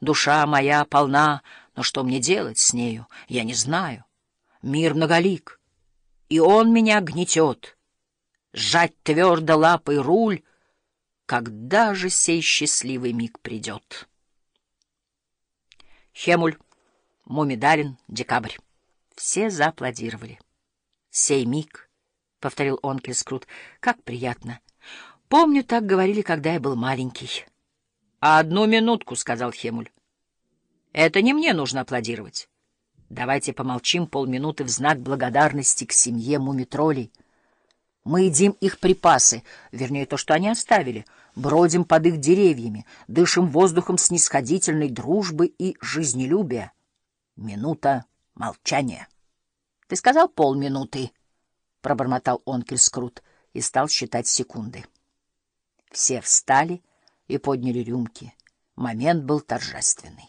душа моя полна, но что мне делать с нею, я не знаю. Мир многолик, и он меня гнетет. Сжать твердо лапой руль, когда же сей счастливый миг придет? Хемуль, Мумидалин, декабрь. Все зааплодировали. Сей миг, — повторил он Скрут, — как приятно. Помню, так говорили, когда я был маленький. — Одну минутку, — сказал Хемуль. — Это не мне нужно аплодировать. Давайте помолчим полминуты в знак благодарности к семье мумитролей. Мы едим их припасы, вернее, то, что они оставили, бродим под их деревьями, дышим воздухом снисходительной дружбы и жизнелюбия. Минута молчания. — Ты сказал полминуты, — пробормотал Онкель Скрут и стал считать секунды. Все встали и подняли рюмки. Момент был торжественный.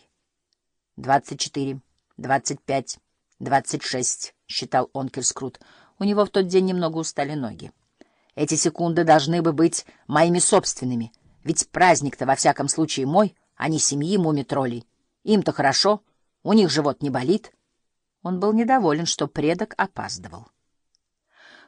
— Двадцать четыре, двадцать пять, двадцать шесть, — считал Онкель Скрут. У него в тот день немного устали ноги. Эти секунды должны бы быть моими собственными, ведь праздник-то во всяком случае мой, а не семьи мумитролей. Им-то хорошо, у них живот не болит. Он был недоволен, что предок опаздывал.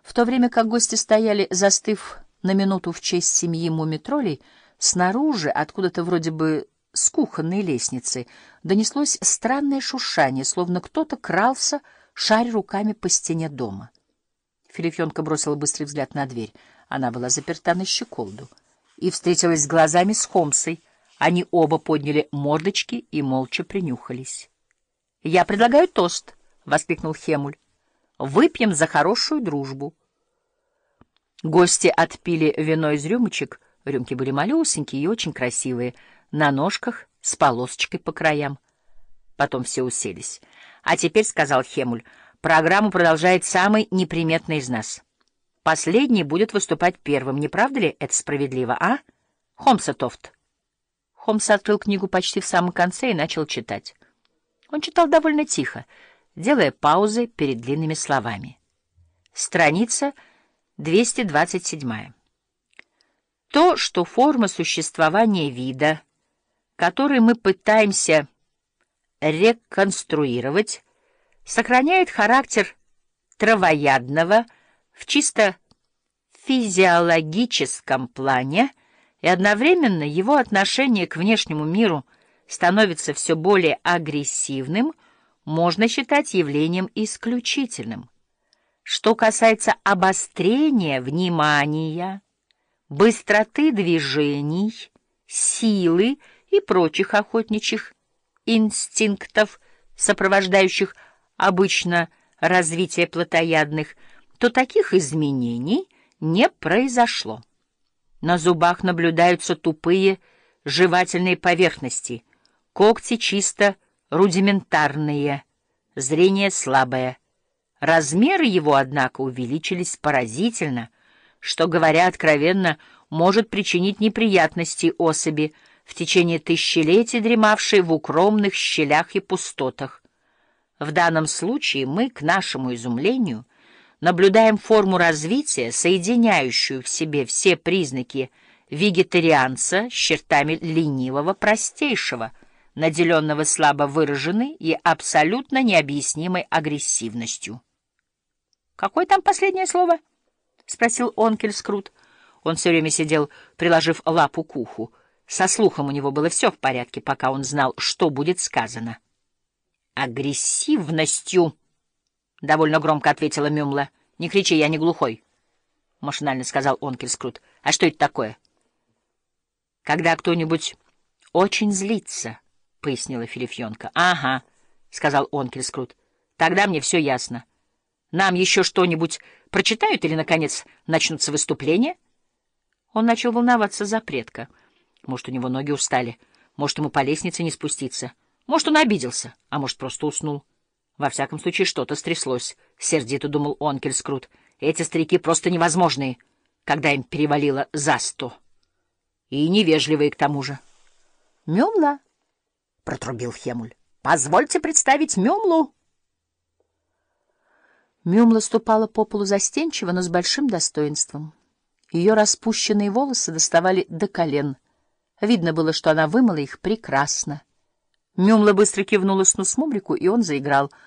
В то время как гости стояли, застыв на минуту в честь семьи мумитролей, снаружи, откуда-то вроде бы с кухонной лестницы, донеслось странное шуршание, словно кто-то крался, шаря руками по стене дома. Филифьонка бросила быстрый взгляд на дверь. Она была заперта на щеколду. И встретилась глазами с Холмсой. Они оба подняли мордочки и молча принюхались. — Я предлагаю тост, — воскликнул Хемуль. — Выпьем за хорошую дружбу. Гости отпили вино из рюмочек. Рюмки были малюсенькие и очень красивые, на ножках с полосочкой по краям. Потом все уселись. — А теперь, — сказал Хемуль, — Программу продолжает самый неприметный из нас. Последний будет выступать первым. Не правда ли это справедливо, а? Хомса Тофт. Холмс открыл книгу почти в самом конце и начал читать. Он читал довольно тихо, делая паузы перед длинными словами. Страница 227. То, что форма существования вида, который мы пытаемся реконструировать, сохраняет характер травоядного в чисто физиологическом плане, и одновременно его отношение к внешнему миру становится все более агрессивным, можно считать явлением исключительным. Что касается обострения внимания, быстроты движений, силы и прочих охотничьих инстинктов, сопровождающих обычно развитие плотоядных, то таких изменений не произошло. На зубах наблюдаются тупые жевательные поверхности, когти чисто рудиментарные, зрение слабое. Размеры его, однако, увеличились поразительно, что, говоря откровенно, может причинить неприятности особи, в течение тысячелетий дремавшей в укромных щелях и пустотах. В данном случае мы, к нашему изумлению, наблюдаем форму развития, соединяющую в себе все признаки вегетарианца с чертами ленивого простейшего, наделенного слабо выраженной и абсолютно необъяснимой агрессивностью. «Какое там последнее слово?» — спросил Онкель Скрут. Он все время сидел, приложив лапу к уху. Со слухом у него было все в порядке, пока он знал, что будет сказано агрессивностью, — довольно громко ответила Мюмла. — Не кричи, я не глухой, — машинально сказал Онкельскрут. — А что это такое? — Когда кто-нибудь очень злится, — пояснила Филифьонка. — Ага, — сказал Онкельскрут. — Тогда мне все ясно. Нам еще что-нибудь прочитают или, наконец, начнутся выступления? Он начал волноваться за предка. Может, у него ноги устали, может, ему по лестнице не спуститься. — может, он обиделся, а может, просто уснул. Во всяком случае, что-то стряслось, — сердито думал Онкельскрут. Эти старики просто невозможные, когда им перевалило за сто. И невежливые к тому же. — Мюмла, — протрубил Хемуль, — позвольте представить Мюмлу. Мюмла ступала по полу застенчиво, но с большим достоинством. Ее распущенные волосы доставали до колен. Видно было, что она вымыла их прекрасно. Мюмла быстро кивнула Снусмумрику, и он заиграл —